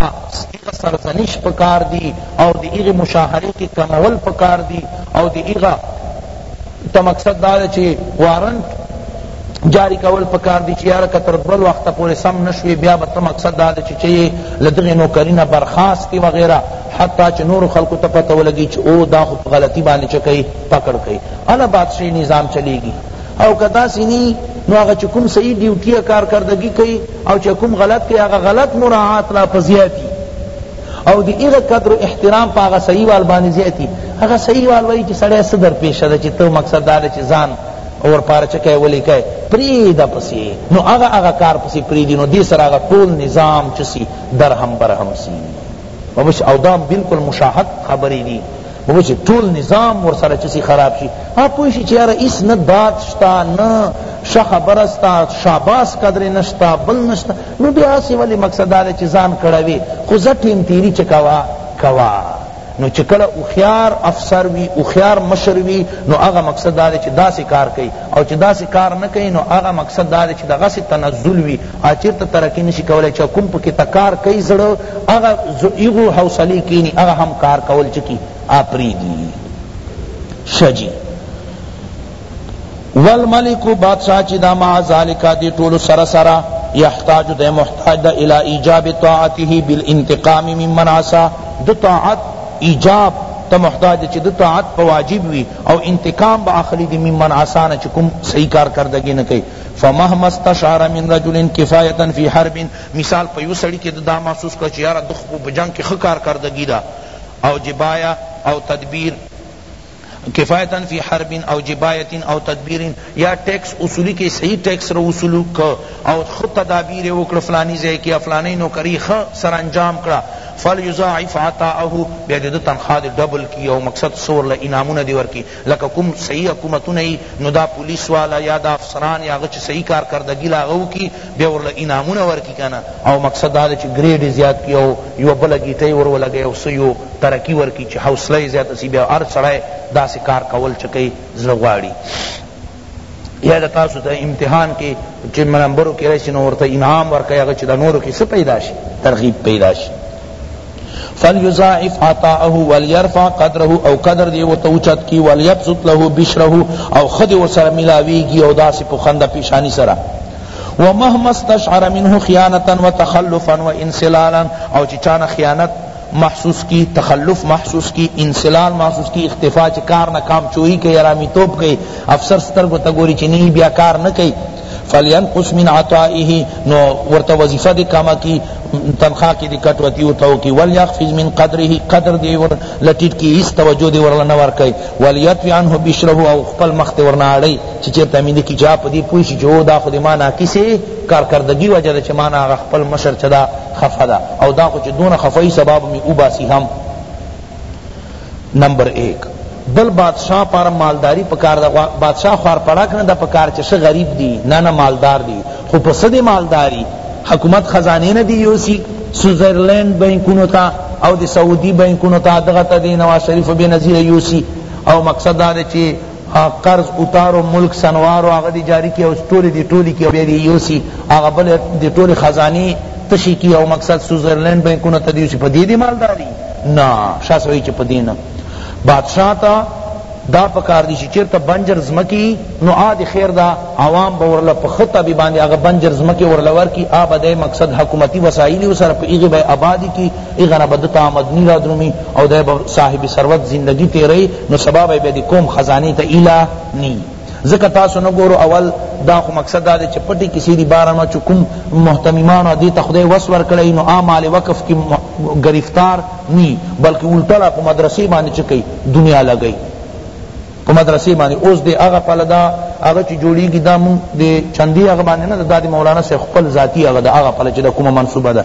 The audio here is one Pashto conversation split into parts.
هغه سرزنش پکار دی او د هغه مشاهره کی کمول پکار دی او د هغه ته مقصد دا ده چی وارنټ جاری کول پکار دی چی یاره که تر بل وخت پورې سم نشوی بیا به ته مقصد دا ده چی چی لدغه نوکری نه برخاست کی وغیرہ حتی چی نور خلق ته پته ولګی چی او دا خو غلطی باندې چکی پکړ کئ الا بادشاہی نظام چلیږي او که داسی نی نو هغه چه کوم صحیح ډیوټی کارکردگی کئی او چه کوم غلط کئی هغه غلط مراعات لا په زیاتی او دی هغه قدر و احترام په هغه صحیح وال باندې زیاتی هغه صحیح وال وای چې سړی صدر پیش ده چې تو مقصد دا چې ځان اور پار چکه ولی کای پری دا پسی نو هغه هغه کار پسی پری دی نو دی سره هغه ټول نظام چسی درهم برهم سی او دا بالکل مشاهد خبری دی نو چې ټول نظام ورسره چې خراب شي ها پوه شي چې یاره هیڅ نه داد شته نه ښه خبره ستا شاباس قدرې نه شته بل نه شته نو بیا هسې ولې مقصد دا دی چې ځان کړوې خو زه ټیم تیري چې کوه کوه نو چې کله اوخیار افسر وي اوخیار مشر وي نو هغه مقصد دا دی چې داسې کار کوي او چې داسې کار نه کوي نو هغه مقصد دا دی چې دغسې تنزل وي چیرته ترقی نشی کولای چه کوم پکی ته کار کئی زړه هغه ایغو حوصلی کینی هغه هم کار کول چه کی پریدی شه جی والملک بادشاہ چی دا مع ذالک دی طول سر سر یحتاج دے محتاج دا الى ایجاب طاعته بالانتقام من من عصا دو طاعت ایجاب تا محتاج چی دو طاعت پا واجب وی او انتقام با اخلی دی من من عصا نا چی کم صحیح کار کردگی نکی فمهما استشعر من رجل کفایتا فی حرب مثال په یو سړی کې دا محسوس کړ چې یاره دخ په جنگ کې ښه کارکردګی ده او جبایه او تدبیر کفایتا فی حرب او جبایت او تدبیر یا ٹیکس اصولی کے صحیح ٹیکس رو اصولو کا او خود تدابیر وکړه فلانی ځای کې فلانی نوکری خ سر انجام کړه فلیضاعف عطاءه بیا د تنخواه ډبل کی او مقصد سور له انعامونه دی ورکی لکه کوم صحیح حکومتونه یی نو دا پولیس والا یا دا افسران یا هغه چی صحیح کارکردګی له هغه وکی بیا ورله انعامونه ورکی کنه او مقصد دا ده چی ګریډ یی زیات کی او یوه بله ګیټه یی ور ولګی او څه یو ترقی ورکی چی حوصله یی زیاته سی بیا هر سړی داسی کار کول چه کئی زړه غواړی یا د تاسو د امتحان کې چې نمبرو کې راشي نو ورته انعام ورکړي هغه چې د نورو کې څه پیدا شي ترغیب پیدا شي فلیضاعف عطاءه وليرفع قدره او قدر دی ورته اوچت کی وليبسط له بشره او خدي ورسره ملاویږي او داسې په خنده پیشانی سره ومهما استشعر منه خیانتا وتخلفا وانسلالا او چې چانه خیانت محسوس کی تخلف محسوس کی انسلال محسوس کی اختفا چی کار نه کام چوری کئی ارامی توب کئی افسر سترگو تا گوری چی نی بیا کار نه کئی فلینقص من عطائه نو ورته وظیفه دی کما کی تنخواہ کی دی کټوتی او تو کی ولیخفض من قدره قدر دی ور لټیټ کی اس توجه دی ور نه ور کای ولیتوی عنه بشره او خپل مخ ته ور نه اړی چې چرته مې کی جا پدی پوی شي جو دا خو دی ما ناکسه کارکردگی وجه چې ما نه خپل مشر چدا خفه ده او دا خو چه دونه خفه یی سبا به می اوباسی هم نمبر ایک بل بادشاہ پاره مالداری پکار ده بادشاہ خوار پړک نه ده پکار چه شه غریب دی نه نه مالدار دی خو په څه دی مالداری حکومت خزانه نه دی یوسی سوئزرلینڈ بینکونو تا او دی سعودی بینکونو تا دغه ته دی نواز شریف بی نظیر یوسی او مقصد دا چی قرض اتارو ملک سنوارو هغه دی جاری کی او ټولی دی ټولی کی او بیا دی یوسی هغه بل دی ټولی خزانی تشی کی او مقصد سویزرلینڈ بینکونو ته دیوسی پدی دی مالداری نا شاہ سوئی چی پدی نا بادشاہ تا دا پکار دی چی چرتا بنجر زمکی نو آ دی خیر دا عوام با ورلا پا خط بی باندی آغا بنجر زمکی ورلا ورکی آ با دی مقصد حکومتی وسائلی و سر پا ایغی بای آبادی کی هغه نه به ده ته آمد نی را درومی او دی به صاحب ثروت زندگی تیروی نو سبا به بیا د قوم خزانی ته ایله نی ځکه تاسو نه ګورو اول دا خو مقصد دا دی چی پټی کسی دی باره نه چی کوم مهتمیمانو دی ته خدای وس ورکړی نو آ مال وقف کی گرفتار نی بلکه الټا لا په مدرسی باندی چه کئی دنیا لګئی په مدرسې باندې اوس دې هغه پله دا هغه چې جوړیږي دا مونږ د چندي هغه باندې نه دا د مولانا صاحب خپل ذاتی هغه دا هغه پله چې دا کومه منصوبه ده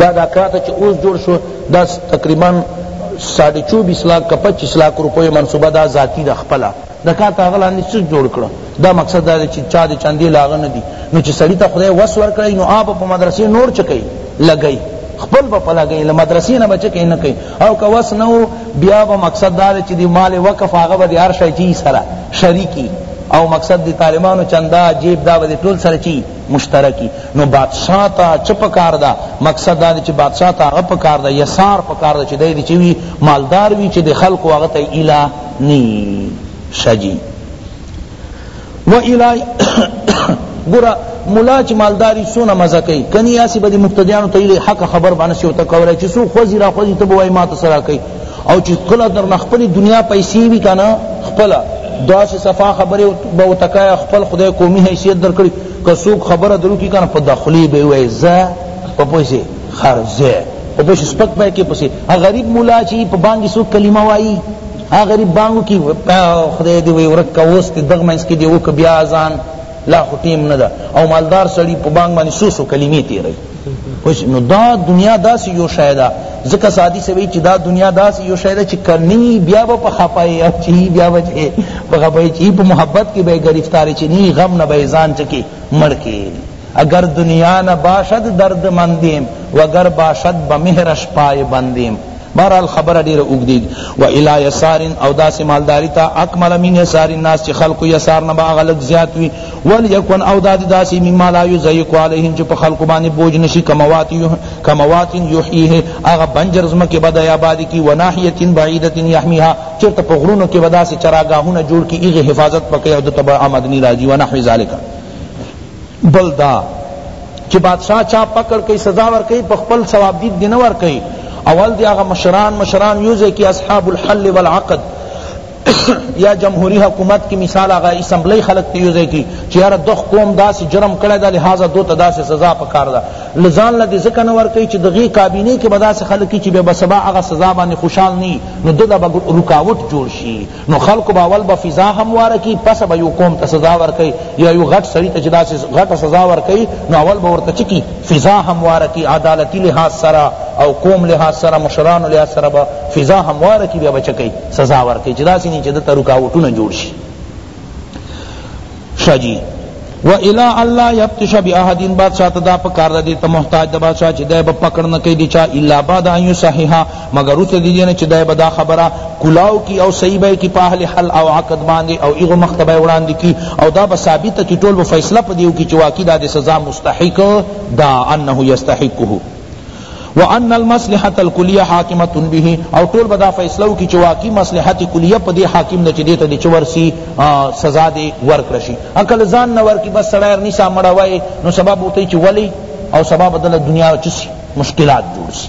دا دا کاته چې اوس جوړ شو دا تقریبا ساڑھے چوبیس لاکھ کا پچیس لاکھ روپے منصوبہ دا ذاتی دا خپلا دا کار تا غلا نه څه جوړ کړو دا مقصد دا چې چا دې چاندې لاغ نه دي نو چې سړی ته خدای وس ور کړی نو آب په مدرسې نور چکی لګی خپل په پلا گئی له مدرسې نه بچ کې نه کوي او که وس نو بیا به مقصد دا چې دی مال وقف هغه به هر شي سره شریکی او مقصد دی طالبانو چندا جیب دا به ټول سره چی مشترکی نو بادشاہ تا چه پکار دا مقصد دا دی چه بادشاہ تا هغه پکار دا یسار پکار دا چه دی دی چه وی مالدار وی چه دی خلق هغه تا ایلا نی شجی و ایلا گورا ملا چه مالداری سونه مزه کوي کنی اسی بدی مقتدیانو ته حق خبر باندې شو ته کولای چه سو خوځي را خوځي ته بوای ما ته سره کوي او چې کله درنه خپل دنیا پیسې وی کنه خپل داسې صفا خبره به وتکای خپل خدای قومي حیثیت درکړي که څوک خبره درو کی کنه په داخلي به وای ز په پیسې خرزه په پیسې سپک به کې پسې غریب مولا چې په باندې څوک کلمه وایي هغه غریب بانګو کی خدای دی وی ورک اوست دغه منس کی دی وک بیا ځان لا خو ټیم نه ده او مالدار سړی په بانک باندې سو سو کلمې تیری خوش نو دا دنیا داسې یو شی ده ځکه سادی سوی چې دا دنیا داسې یو شی ده چې کنی بیا به په خپای او چې بیا به چې په خپای چې په محبت کې به گرفتار چې نی غم نه به ځان چکی مړ کې اگر دنیا نه باشد درد مندیم وگر باشد بمهرش پای بندیم بهرحال خبره ډیره اوږدیږي و الی یسار او داسې مالداری ته اکمل من یسار الناس چې خلق یسار نه به غلط زیات وي ولیکن او داد داسې مما لا یزیق علیهم چې په خلق باندې بوج نشي کموات کموات یحیه هغه بنجر زمکه بد آباد کی و ناحیه بعیده یحمیها چرته په غرونو کې بداسې چراګاهونه جوړ کی ایغه حفاظت پکې او د تبع آمدنی راځي و نحو ذالک بل دا چی بادشاہ چا پکړ کئی سزا ور کئی په خپل ثواب دید دی نه ور کئی اول دی هغه مشران مشران یو ځای کی اصحاب الحل والعقد یا جمهوری حکومت کی مثال آغا اسمبلی خلق تیو دے کی چی یار دخ قوم داس جرم کڑے دا لہذا دو تا داس سزا پکار دا لزان لدی ذکر نور کئی چی دغی کابینی کی بداس خلقی چی بے بسبا آغا سزا بانی خوشحال نی نو دو دا رکاوٹ جوڑ شی نو خلق به اول به فضا همواره کی پس به یو قوم ته سزا ورکړي یا یو غټ سړی ته چې داسې غټه سزا ورکړي نو اول به ورته چکی فضا همواره کی عدالتی لحاظ سره او قوم لحاظ سره مشرانو لحاظ سره به فضا همواره کی بیا به چکی سزا ورکړي چې داسې نه چې دته رکاوټونه جوړ شي شه جی و الی الله یبتش باحد بادشاہ ته دا پکار ده دې ته محتاج ده بادشاہ چې دی به پکړ نه کوي د چا الا بعد ان یصححا مگر وروسته د دې نه چې دی به دا خبره کلاو کی او صحیح به کی په اهل حل او عقد باندې او ایغو مخته به وړاندې کی او دا به ثابته کی ټول به فیصله په دیو کی چې واقعي دا د سزا مستحق ده انه یستحقه وان المصلحه الکلیه حاکمه به او ټول بدا فیصله وکي چې واقعي مصلحت کلیه په دې حاکم نه چې دې ته دې چورسی سزا دې ورکړه شي عقل ځان نه ورکی بس سړی نه سامړه وای نو سبب وته چې ولی او سبب بدل دنیا چسی مشکلات جوړ شي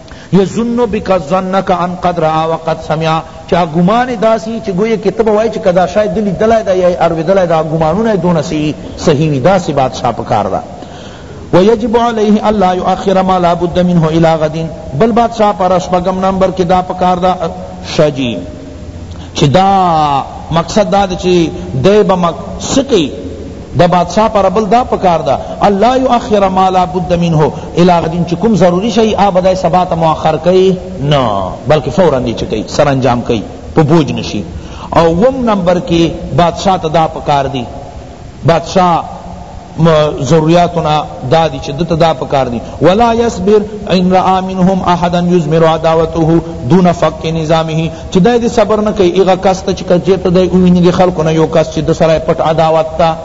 یظن بک الظن کان قد را وقد سمع چا گمان داسی چ گویا کہ تب وای چ کدا شاید دلی دلای دا یا ارویدلای دا گمانونه دون سی صحیح وی دا سی بات شاپ کار دا ویجب علیہ الا یؤخر ما لا بد منه الی غد بل بات شاپ رش بگم نمبر کہ دا پکار دا شجی چی دا مقصد دا دی چی دی به مک څه کئی د بادشاہ پر بل دا پکار دا الله یؤخر ما لا بد منه الی غد چ کوم ضروری شی آ بدای سبا ته مؤخر کئ نه بلکہ فورا دی چ کئ سر انجام کئ په بوج نشی او وم نمبر کی بادشاہ ته دا پکار دی بادشاہ ضروریات نه دادی چې دته دا پکار دی ولا يصبر ان را منهم احدا يزمر عداوته دون فك نظامه چې دا دې صبر نه کوي هغه کس ته چې کجته دی اوینه خلکو نه یو کس چې د سره پټ عداوت تا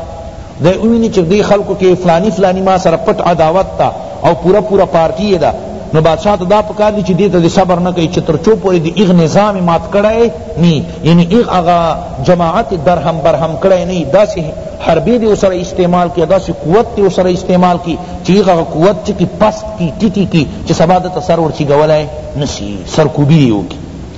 دی اوینه چې دی خلکو کې فلانی فلانی ما سره پټ عداوت تا او پوره پوره پارټی یې ده نو بادشاه ته دا پکار دی چی دیته دی صبر نه کئی چی تر چو پوری دی ایغ نظام مات کړی نی یعنی ایغ اغا جماعت درهم برهم کړی نی داسی حربی دی سره استعمال کی داسی قوت دی سره استعمال کی چی ایغ اغا قوت چی پست کی ٹیٹی کی چی سبا دتا سر ورچی گولای نسی سرکوبی دی ہوکی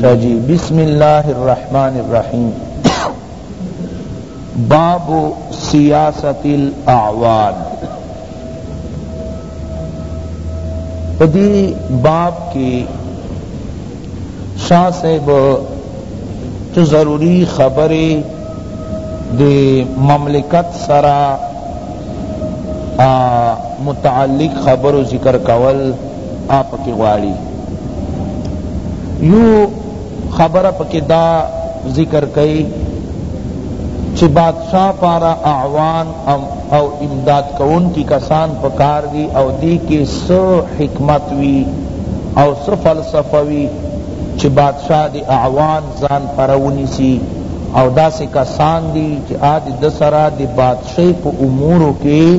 شاجی بسم اللہ الرحمن الرحیم باب سیاست الاعوان پدی باب کی شاہ صاحب چو ضروری خبری دی مملکت سرا متعلق خبر ذکر کول آ پکی غواړی یو خبر پکی دا ذکر کئی چی بادشاہ پارا اعوان او امداد کون کی کسان پکار دی او دی کی سو حکمت وی او سو فلسفہ وی چی بادشاہ دی اعوان زان پرونی سی او دا سی کسان دی چی آدی دسرا دی بادشاہ پا امورو کی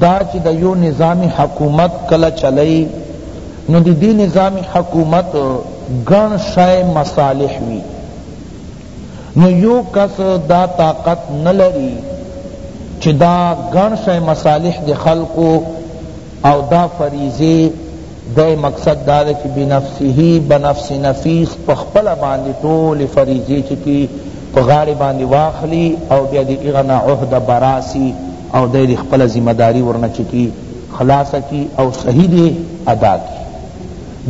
دا چی د یو نظامی حکومت کله چلی نو دی دی نظامی حکومت گن شای مصالح وی نو یو کس دا طاقت نلری چی دا گن شای مصالح دی خلقو او دا فریضی دی مقصد دا چی بنفسه بنفس نفیس پخپل باندی طول فریضی چی پی پغاڑی باندی واخلی او بیا دی اغنا عہد براسی او دی دی خپله ذمه داری ورنه چه کی خلاصه کی او صحیح دی ادا کی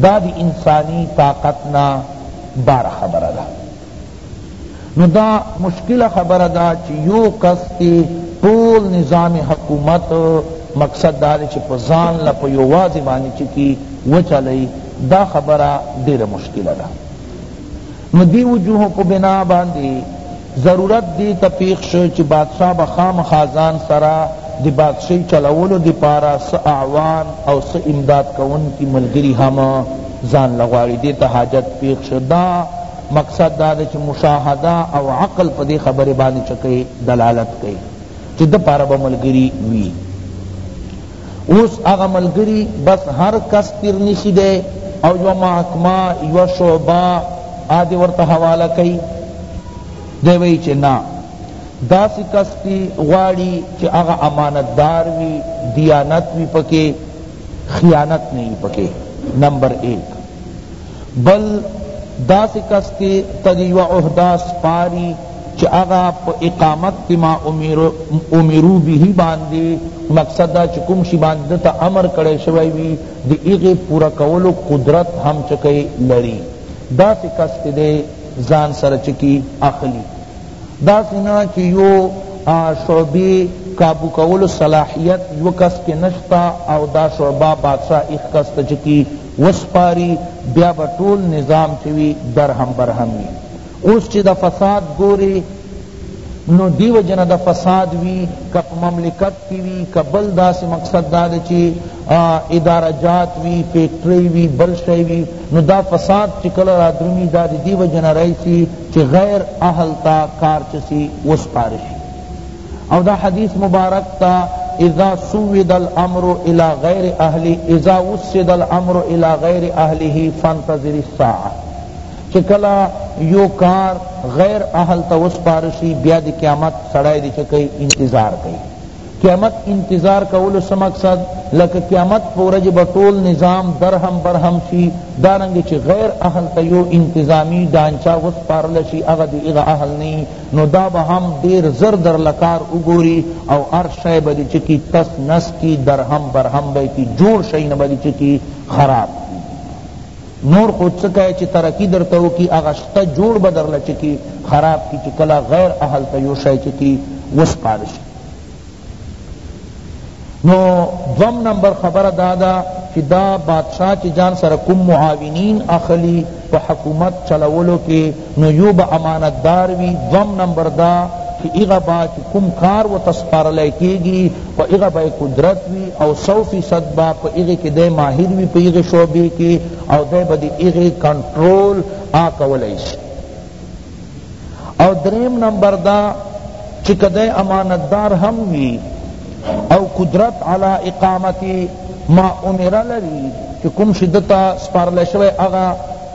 دا دی انسانی طاقت نه بار خبره ده نو دا مشکل خبره ده چه یو کس تی ټول نظام حکومت مقصد دا دی چه په ځان له په یوازې باندې چه کی وچلوي دا خبره ډیره مشکله ده نو دی وجوه په بنا باندی ضرورت دی ته پیښ شو چی بادشاه به خامخا ځان سره د بادشاهی چلولو دپاره څه اعوان او څه امداد کوونکی ملګری هم ځان له غواړي دی ته حاجت پیښ شو دا مقصد دا ده چی مشاهده او عقل په دی خبره باندی چکی دلالت کئی چی ده پاره به ملګری وی اوس هغه ملګری بس هر کس تیر نیسی دی او یوه محکمه یوه شعبه آدی ورته حواله کئی دی وئی چه نا داسی کس تی غواړي چه هغه امانت دار وی دیانت وی پکی خیانت نئی پکی نمبر ایک بل داسی کس ته ته دی یوه عهده سپاری چه هغه په اقامت ما امرو به باندی مقصد دا چه کوم شی باندی ده ته امر کړی شوی وی د هغی پوره کولو قدرت هم چه کئ لری داسی کس ته دی ځان سره چه کی اخلی داسی نه چه یو شعبی قابو کولو صلاحیت یو کس کی نشته او دا شعبه بادشاہ ایخ کس ته چه کی وسپاری بیا به ټول نظام چه وی درهم برهم وی اوس چه د فساد ګوری نو دی وجه نه د فساد وی که په مملکت کی وی که بل داسی مقصد دا ده چه اداره جات وی فیکټری وی بل شی وی نو دا فساد چه کله را درومی دا دی وجه نه رئیسی چه غیر اهل تا کار چه سی وسپاری شی او دا حدیث مبارک تا اذا سود الامر الى غیر اهلی اذا وسد الامر الى غیر اهله فانتظر الساعه چکلا یو کار غیر اهل تا وسپارشی بیا دی قیامت سړای دی چکی انتظار کئی قیامت انتظار کولو سمقصد لکه قیامت پورج بطول نظام درهم برهم شی دارنگی چی غیر اهل تا یو انتظامی ڈانچا وسپارلشی اغا دی اغا اهل نی نو دا به هم ډیر زر در لکار اگوری او ار شای با دی چکی تس نس کی درهم برهم بای کی جوړ شای نبا دی چکی خراب نور خود سکای چی ترقی در تاو کی اغشتا جوړ با در لچکی خراب کی چی کلا غیر احل تا یو شای چکی وسپارش نو دوم نمبر خبر دادا چی دا بادشاہ چی جان سر کم معاونین اخلی پا حکومت چلولو کی نو یو با امانت دار وی دوم نمبر دا چی اغا با چی کم کار و تسپارلے کیگی پا اغا با قدرت وی او سو فیصد با پا اغی کی دے ماہر وی پا اغی شعبے کی او دے با دی اغی کنٹرول آکولے شی او دریم نمبر دا چی کدی امانتدار هم وی او قدرت علی اقامت ما امر لری چی کم شدتا سپارل شوی اغا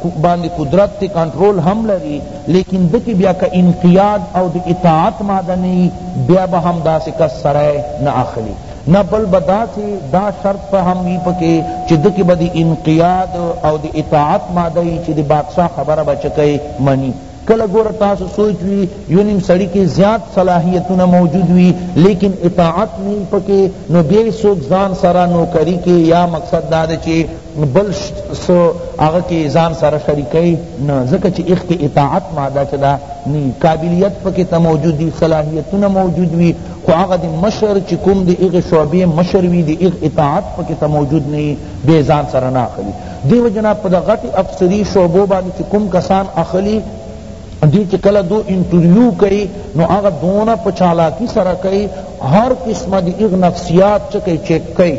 باندې قدرت تی کنټرول هم لري لیکن دکی بیا که انقیاد او د اطاعت ماده نه بیا به هم داسې کس سره نه اخلي نه بل به دا چی دا شرط په هم وی پکی چی ده کی به د انقیاد او د اطاعت ماده وی چی د بادشاه خبره به چه کئ منی کله گوره تاسو سوچ وی یو نیم سړی کی زیات صلاحیتونه موجود وی لیکن اطاعت نی پکی نو بیا سوک ځان سره نوکری کی یا مقصد دا چی نو بل څه هغه کې ځان سره شریکوي نه ځکه چې اخکې اطاعت ماده چې دا نی قابلیت پکې ته موجود وي صلاحیتونه موجود وي خو هغه د مشر چې کوم د هغې شعبې مشر وي د هغ اطاعت پکې ته موجود نه وي بیا ځان سره نه اخلي دې وجه نه په د غټې افسري شعبو باندې چې کوم کسان اخلي دی چې کله دو انټرویو کوي نو هغه دونه په چالاکي سره کوي هر قسمه د هغ نفسیات چې کوي چیک کوي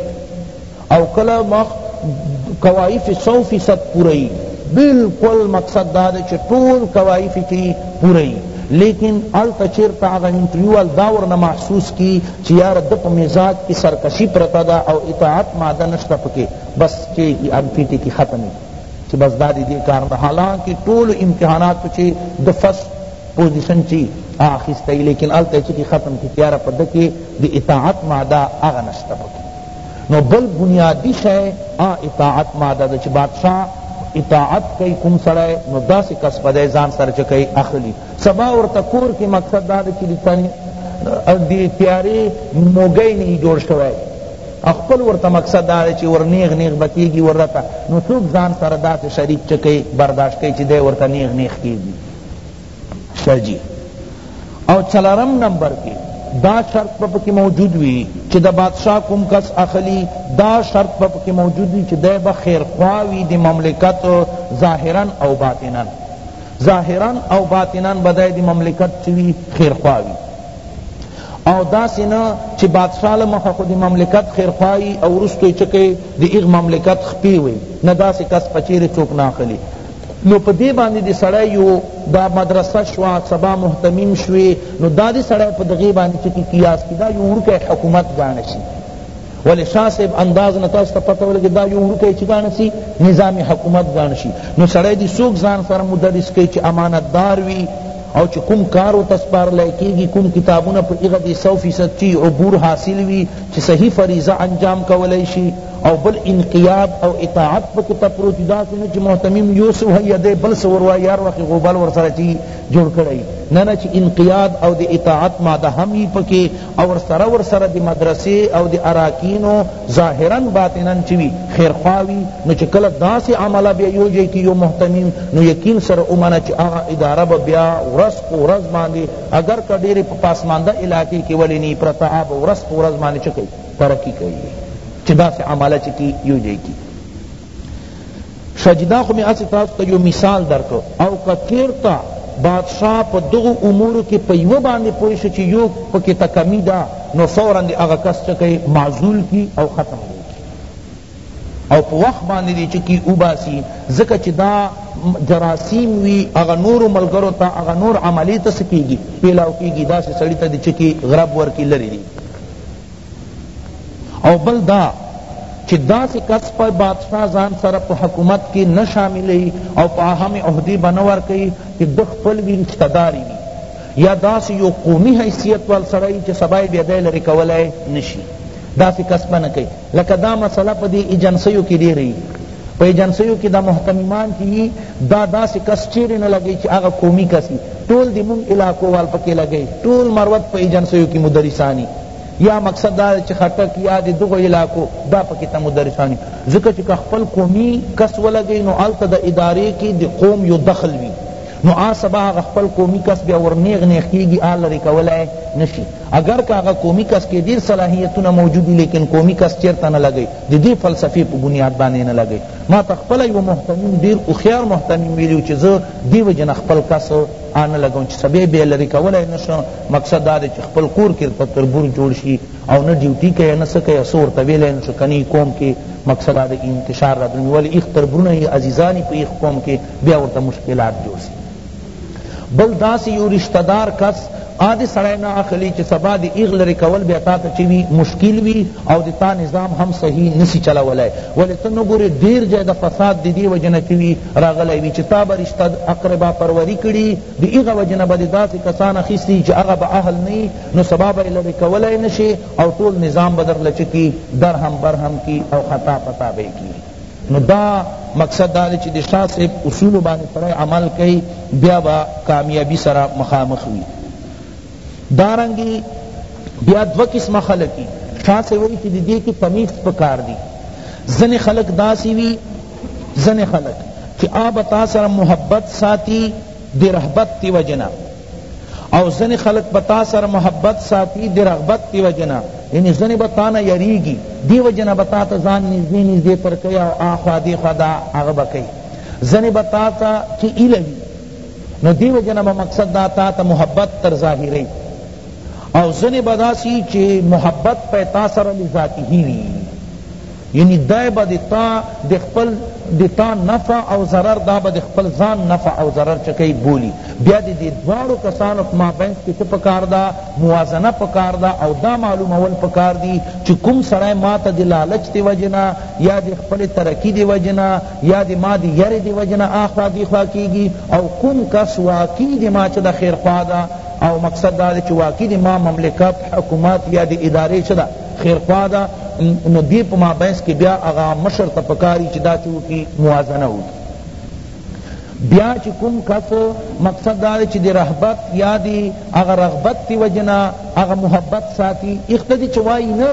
او کله مخ کوائف سو فیصد پورا یی بلکل مقصد دا دے چی ټول کوائف تی پورا یی لیکن هلته چیرته هغه انټرویو وال دا ورنه محسوس کی چی یاره ده په مزاج کی سرکشی پرته ده او اطاعت ماده نشته پکی بس چی انفی ټکی ختم وی چی بس دا دی دی کار نه حالانکه ټول امتحانات چی ده فرسٹ پوزیشن چی اخیستی لیکن هلته چی ختم کی یاره په ده کی دی اطاعت ماده هغه نشته پکی نو بل بنیادی شے آ اطاعت ماده ده چی بادشاہ اطاعت کئی کوم سړی نو داسی کس په دی ځان سره چه کئی اخلی سبا ورته کور کی مقصد دا ده چی تنی دی تیاری موګی نه جوړ شوی خپل ورته مقصد دا چې ور نیغ نیغ بکیږي ورته نو څوک ځان سره داسې شریک چکی برداشت کوي چې دی ورته نیغ نیغ کیږي ښه جی او څلورم نمبر کی دا شرط په پکی موجود وی چی د بادشاہ کوم کس اخلی دا شرط په پکی موجود وی چی دی به خیرخوا وی دی مملکت ظاهرا او باطنا ظاهرا او باطنا به دی دی مملکت چوی خیرخوا وی او داسې نه چې بادشاه له مخه خو د مملکت خیرخواهي او وروسته یې چکه د هغ مملکت خپې وي نه داسې کس پچیرې څوک نه اخلي نو په دې باندې دې سړی یو دا مدرسه شوه سبا مهتمیم شوې نو دا دې سړی په دغې باندې چې کی قیاس کی دا یو وړوکی حکومت ګاڼه شي ولی شاه صاحب انداز نه تاسو ته پته ولګي دا یو وړوکی چې ګاڼه شي نظام حکومت ګاڼه شي نو سړی دې څوک ځان سره مدرس کوي چې امانتدار وي او چې کوم کار و تسپار لایکیږي کوم کتابونه په هغه دې سو فیصد چی عبور حاصل وي چې صحیح فریضه انجام کولای شي او بل انقیاد او اطاعت پکی تا پروتی دا سی نه چی محتمیم یو سو ہے یا دے بل سو وروا یار وقی غوبال ورسره چی جوڑ کرائی نه نه چی انقیاد او دی اطاعت ماده هم یی پکی او سره ورسره دی مدرسی او دی اراکینو ظاهرا باطنا چی وی خیر خوا وی نو چی کله دا سی عمل بیا یو جے کی یو محتمیم نو یقین سره اومنه چی اغا اداره با بیا ورس پو ورس باندی اگر که ډیر پاسمانده علاقی کی ولی نی پرتا آب ورس پو ورس باندی چکی ترقی کړی وی چی داسی عمله چه کی یو جای کی شجدا خو می اسی تاسو ته یو مثال درکړو او که چیرته بادشاہ په دغو امورو کې په یوه باندې پوه شو چې یو پکې ته کمی ده نو فورا دې هغه کس چکه معزول کی او ختم دی او په وخت باندې دی چکی اوباسی ځکه چې دا جراثیم وی هغه نور ملګرو ته هغه نور عملی ته سکیږي پیلاو کیږي دا سه سړی ته دی چکی غرب ورکی لری دی او بل دا چې داسې کس په بادشاہ ځان سره په حکومت کې نه شاملوي او په اهم عهدې به نه ورکوي چې د خپل وي رشته داري وي یا داسې یو قومي حیثیت وال سړی چې سبا یې بیا دی لرې کولای نشي داسې کس به نه کوي لکه دا مسئله په دی ایجنسیو کی ډیره یی په ایجنسیو کی دا محتمیمان چی یی دا داسی کس چیری نه لګی چی هغه قومی کس یی ټول دی مونږ علاقو وال پکی لګی ټول مروت په ایجنسیو کی مدرسانی یا مقصد دا چې خټک یا د دغه علاقو دا پکې ته مدرسانی ځکه چې خپل قومي کس ولګي نو الته د ادارې کې د قوم یو دخل وي نو آ سبا هغه خپل قومی کس بیا ور نیغ نیغ کیږی آ لری کولای نشی اګر که هغه قومی کس کی ډیر صلاحیتونه موجود وی لیکن قومی کس چیرته نه لګی د دی فلسفی په بنیاد باندی نه لګی ما ته خپله یو محتمیم ډیر هوښیار محتمیم ویلی چی زه دی وجه نه خپل کس آ نه لګوم چی سبا بیا لری کولای نشم مقصد دا دی چی خپل کور کی درته تربور جوړ شی او نه ډیوټی کوي نه څه کوي څه ورته ویلای نشو کنی قوم کی مقصد دا دی انتشار رادرومی ولی ایخ تربرونه عزیزانی په ایخ قوم کی بیا ورته مشکلات جوړ سی بل داسی یو رشتہ دار کس آدی سړی نه اخلی چی سبا دی ایغ لری کول بیا تا ته چی وی مشکل وی او دی تا نظام هم صحیح نسی چلولای ولی ته نګوری ډیر جای د فساد دی دی وجنه چی وی راغلی وی چی تا برشتہ اقربا پروری کړی دی ایغ وجنه بده داسی کسان اخیستی چی هغه به اهل نی نو سبا به لری کولای نشی او ټول نظام بدر لچکی درهم برهم کی او خطا پتا به کی نو دا مقصد دا دی چی د شاه صاحب اصولو باندې سړی عمل کئی بیا با کامیابی سره مخامخ وی دارنگی بیا دو قسم خلقی شاہ سے وئی چی دی کی تمیز پکار دی زن خلق داسی وی زن خلق چی آب تاثر محبت ساتی دی رحبت تی وجنا او ځنی خلق به تا سره محبت ساتی دی رغبت دی وجه نه یعنی ځنی به تا نه یریږی دی وجه نه به تا ته ځان نږدې نږدې پر کوي او آخوا دیخوا دا هغه به کوي ځنی به تا ته چې ایله وي نو دی وجه نه به مقصد دا تا ته محبت تر ظاهري او ځنی به داسي چې محبت په تا سره لذاتی وي یعنی دی به د تا د خپل د تا نفع او ضرر دا به د خپل ځان نفع او ضرر چه کئی بولی بیا د دې دواړو کسانو په مابینځ کې څه پکار ده موازنه پکار ده او دا معلومول پکار دي چې کوم سړی ما ته د لالچ د وجې نه یا د خپل ترقی د وجې نه یا د ما د یرې د وجې نه آخوا دیخوا کیږي او کوم کس واقعی د ما چه د خیرخوا ده او مقصد دا چې واقعی د ما مملکت حکومت یا د ادارې چه ده خیرخوا ده نو دی په مابینس کی بیا هغه مشر ته پکاری چی دا چه وکی موازنه وکی بیا چی کوم کس مقصد دا چی دی رهبت یا دی هغه رغبت تی وجنا هغه محبت ساتی ایخ ته دی چه وای نه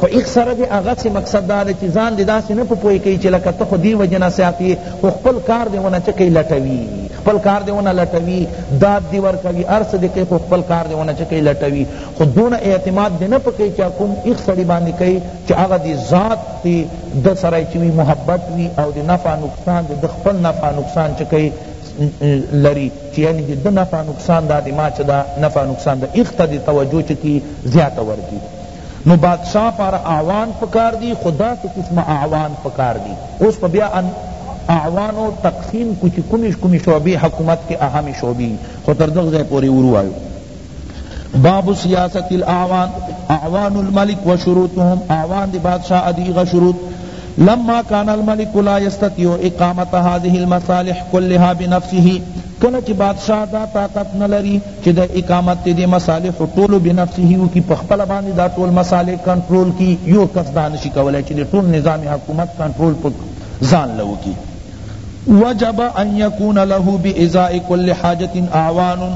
خو ایک سره دی هغه سی مقصد دا چی ځان دی داسې نه په پوی کوي چې لکه ته خو دی وجنا ساتی خو خپل کار دی ونه چکی لټوي خپل کار دی ونه لټوي داد دی ورکوي ارس دی کوي خو خپل کار دی ونه چکی لټوي خو دونه اعتماد دی نه په کیی چا کوم ایخ سړی باندی کیی چی هغه دی ذات تی ده سره چی وی محبت وی او دی نفع نقصان دی ده خپل نفع نقصان چه کیی لری چی یعنی دی ده نفع نقصان دا دی ما چه دا نفع نقصان دا ایخ تا دی توجه چه کی زیاده ورکی نو بادشاہ پار اعوان پکار دی خدا سے قسم اعوان پکار دی اس پا بیا ان اعوان و تقسیم کچھ کمیش کمی شعبی حکومت کے اہم شعبی خطر دغزے پوری ورو آئیو باب سیاست الاعوان اعوان الملک و شروطهم اعوان دی بادشاہ ادیغ شروط لما کان الملک لا یستطیع اقامت هذه المصالح کلها بنفسه کله چې بادشاہ دا طاقت نه لري چې د اقامت دې مصالح ټول بنفسه او کی پخپل باندې دا ټول مصالح کنټرول کی یو کس دان شي کولای چې ټول نظام حکومت کنټرول په ځان لو کی وجب ان يكون له بإزاء كل حاجة اعوان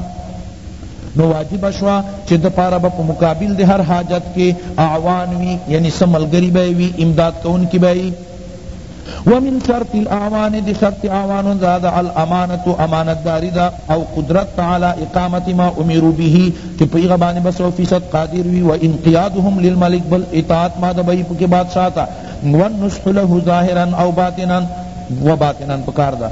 نو واجب شوا چه د پاره به په مقابل د هر حاجت کې اعوان وی یعنی سم ملګری به وی امداد کوونکی به وی ومن شرط الاعوان دی شرط اعوان زاد الامانت امانت داری دا او قدرت تعالی اقامت ما امرو به چه پیغه بانی بس و فیصد قادر وی و انقیادهم للملک بل اطاعت ما دبئی پکی بادشاہ تا ونصح له ظاهرا او باطنا و باطنا پکار دا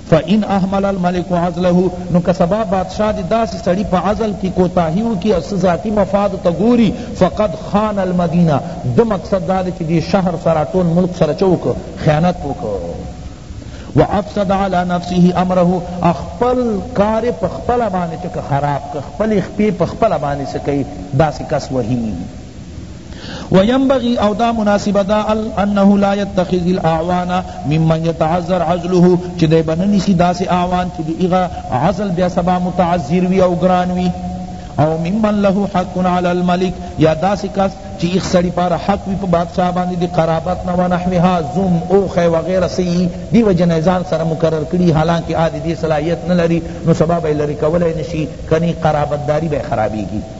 فإن أهمل الملک عزله نو که سبا بادشاه د داسی سړی په عزل کی کوتاهی وکی او څه ذاتی مفاد ته ګوری فقد خان المدینه ده مقصد دا دی چی دی شهر سره ټول ملک سره چه وکړ خیانت وکړ وافسد علی نفسه امره اخپل کار پخپل باندې چکه خراب ک خپل خپې پخپل باندې سکی داسی کس وهی وینبغی او دا مناسب دا انه لا یتخذ الاعوان ممن یتعذر عزله چی دی بننی سی دا سی اعوان چی دی اغا عزل بیا سبا متعذر وی او گران وی او ممن له حق علی الملک یا داسی کس چی ایک سڑی پار حق وی پا بادشاہ باندی دی قرابت نو نحوها زم اوخ وغیرہ سی دی و جنیزان سر مقرر کری حالانکہ آدی دی صلاحیت نلری نو سبب لری کولی نشی کنی قرابت داری بے خرابی گی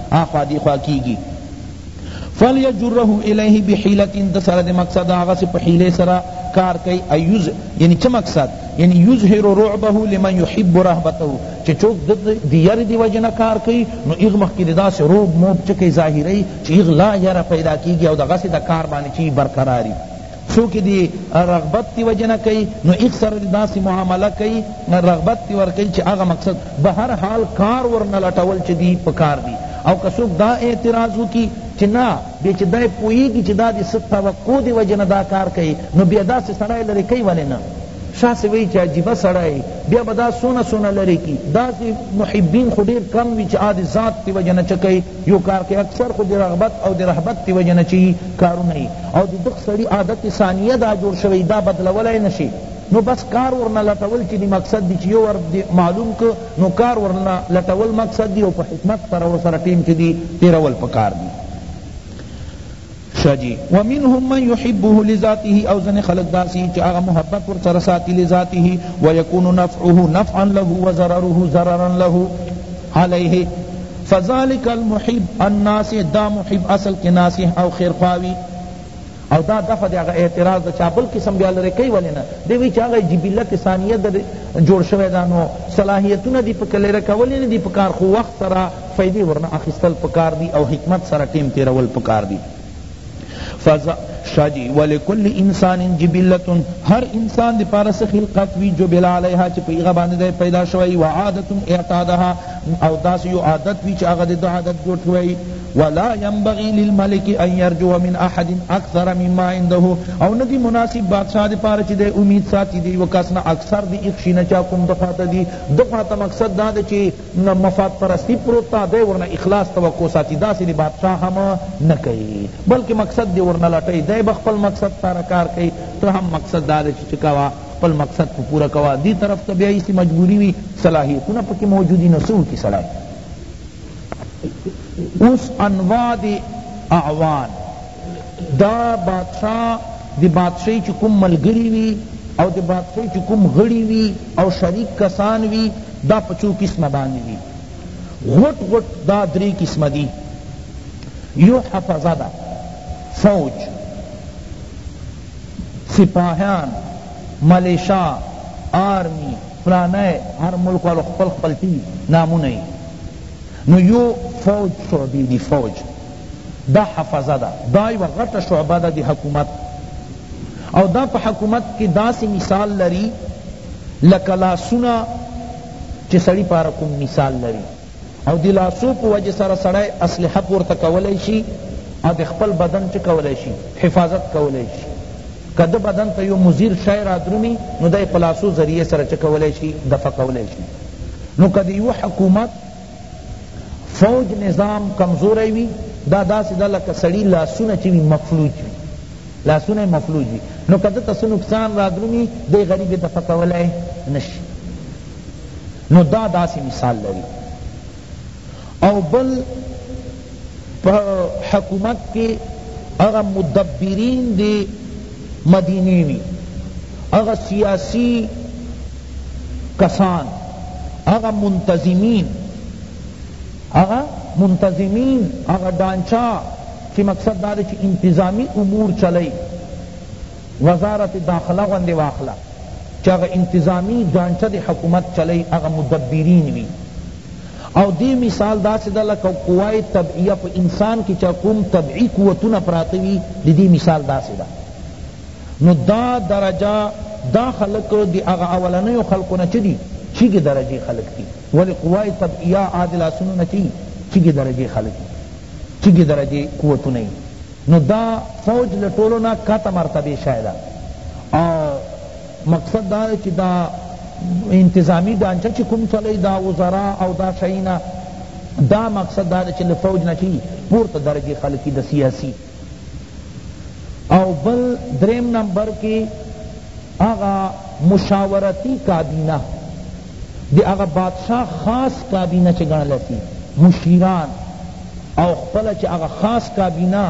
آخوا دیخوا کیږي فلیجره الیه بحیلت د سره د مقصد هغه څه په حیله سره کار کوي ایوز یعنی چه مقصد یعنی یظهر رعبه لمن یحب رهبته چه چوک د یار دی وجنه کار کوي نو ایغ مخ کې دا سه روب موب چکه ظاهری چې ایغ لا یار پیدا کیږي او دغه سه د کار باندې چی برقراری څوک چی دی رغبت دی وجی نه کئی نو ایخ سره دی داسی معامله کئی رغبت دی ورکی چی هغه مقصد بهر حال کار ورنه لټول چی دی پکار دی او که څوک دا اعتراض وکی چی نه بیا چی دی پوهیږی چی دا دی څه توقع دی وجی نه دا کار کئی نو بیا داسی سړی لری کئی ولی نه شاسی وئی چی عجیبه سړی بیا به دا څونه څونه لری کی داسی محبین خو ډیر کم وی چی آ دی ذات دی وجی نه چه کئی یو کار که اکثر خو د رغبت او د رهبت د وجې نه چی کارونه یی او د دغ سړی عادت ثانیه دا جوړ شوی دا بدلولای نه شی نو بس کار ورنه لټول چی دی مقصد دی چی یو ور دی معلوم که نو کار ورنه لټول مقصد دی او په حکمت سره ورسره ټیم چی دی تیرول پکار دی شه جی ومنهم من یحبه لذاته او ځنی خلق داسی چی هغه محبت ورسره ساتی لذاته ویکون نفعه نفعا له وضرره ضررا له علیه فذلک المحب الناصح دا محب اصل کی ناصح او خیر خواوی او دا دفع دی هغه اعتراض د چا بل قسم بیا لرې کوي ولې نه دی وایي چې هغه جبلت ثانیه د جوړ شوی دا نو صلاحیتونه دې پکې لرې کولې نه دي په کار خو وخت سره فایدې ورنه اخیستل پکار دي او حکمت سره ټیم تیرول پکار دي فضا شا جی ولکل انسان جبلت هر انسان دی پارا سه خلقت وی جبل علیها چی پیغه باندې دی پیدا شوی و عادت اعتادها او داس یو عادت وی چی هغه د عادت جوړ شوی ولا ينبغي للملك ان يرجو من احد اكثر مما عنده او ندی مناسب بادشاہ دی پارا چی دی امید ساتی دی وکاسنا اکثر دی اخشینا چا کوم دخواته دی دخواته مقصد دا دی چی نه مفاد پرستی پروت تا دی ورنه اخلاص توقع ساتی داسی دی بادشاہ هم نه کئی بلکه مقصد دی ورنه لټی دی به خپل مقصد پاره کار کئی ته هم مقصد داده چی چه کوا خپل مقصد خو پورا کوا دی طرف ته بیا ایسی مجبوری وی صلاحیتونه پکی موجودی نو څه وکی سړی اوس انواع دی اعوان د بادشاه د بادشاهی چی کوم ملګری وی او د بادشاهی چی کوم غړی وی او شریک کسان وی دا په څو قسمه باندی دی غټ غټ دا دری قسمه دی یو حفظه ده فوج سپاهیان ملیشا آرمی فلانه هر ملک والو خپل خپل تی نامونه نو یو فوج شعبی دی فوج دا حفظه ده دا یو غټه شعبه ده دی حکومت او دا په حکومت کی داسی مثال لري لکه لاسونه چې سړی پاره کوم مثال لري او دی لاسو په وجه سره سړی اسلحه پورته کولای شي او د خپل بدن چې کولای شي حفاظت کولای شي که د بدن ته یو مضر شی را درومي نو دی په لاسو ذریعه سره چې کولای شي دفع کولای شي نو که د یو حکومت فوج نظام کمزوری وی دا داسی دا لکه سړی لاسونه چی وی مفلوج وی لاسونه مفلوج وی نو کده تاسو نقصان رادرومی دی غریب دفع کولای نشی نو دا داسی مثال لري او بل په حکومت کی هغه مدبرین دی مدینی وی هغه سیاسی کسان هغه منتظمین هغه منتظمین هغه ډانچا چی مقصد دا دی چی انتظامی امور چلی وزارت داخله غوندی واخله چی هغه انتظامی ډانچه دی حکومت چلی هغه مدبرین وی او دی مثال داسی ده لکه قوه طبعیه په انسان کی چه کوم طبعی قوتونه پراته وی د دی مثال داسی ده نو دا درجه دا خلق دی اغا اولنیو خلقو نه چه دی چیگی درجه خلق دی ولی قوه طبعیه آدی لاسونو نه چی چیگی درجه خلق دی چیگی درجه قوتونه نو دا فوج لطولو نه کت مرتبه شایده او مقصد دا دی چی دا انتظامی ډانچه چی کوم چلی دا وزرا او دا شئینا دا مقصد دا دی چی له فوج نه چی پورته درجه خلقی د سیاسی او بل دریم نمبر کی اغا مشاورتی کابینه دی اغا بادشاہ خاص کابینه چی گنل سی مشیران او خپل چی اغا خاص کابینه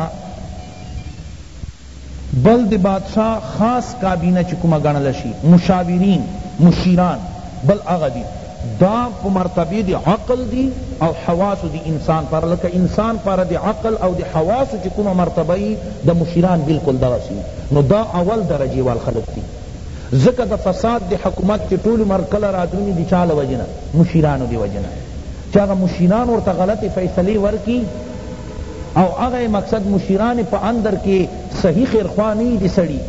بل د بادشاه خاص کابینه چی کومه ګڼله شی، مشاورین، مشیران، بل هغه دی دا په مرتبه د عقل دی او حواسو دی انسان پاره لکه انسان پاره د عقل او د حواسو چی کومه مرتبه یی د مشیران بلکل دغسی وی نو دا اول درجه وال خلق دی ځکه د فساد د حکومت چی ټول عمر کله رادرونی د چا له وجی نه مشیرانو دی وجی نه چی هغه مشیران ورته غلطی فیصلی ورکی او هغه یې مقصد مشیران په اندر کې صحیح خیر خواه نه یی د سړي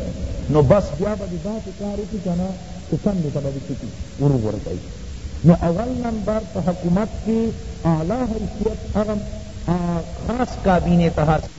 نو بس بیا به د داسې کار وکړي که نه چې کندې ته به دې څه کړي وروغورځوي نو اول نمبر په حکومت کې اعلی حیثیت هغه خاص کابینې ته حاصل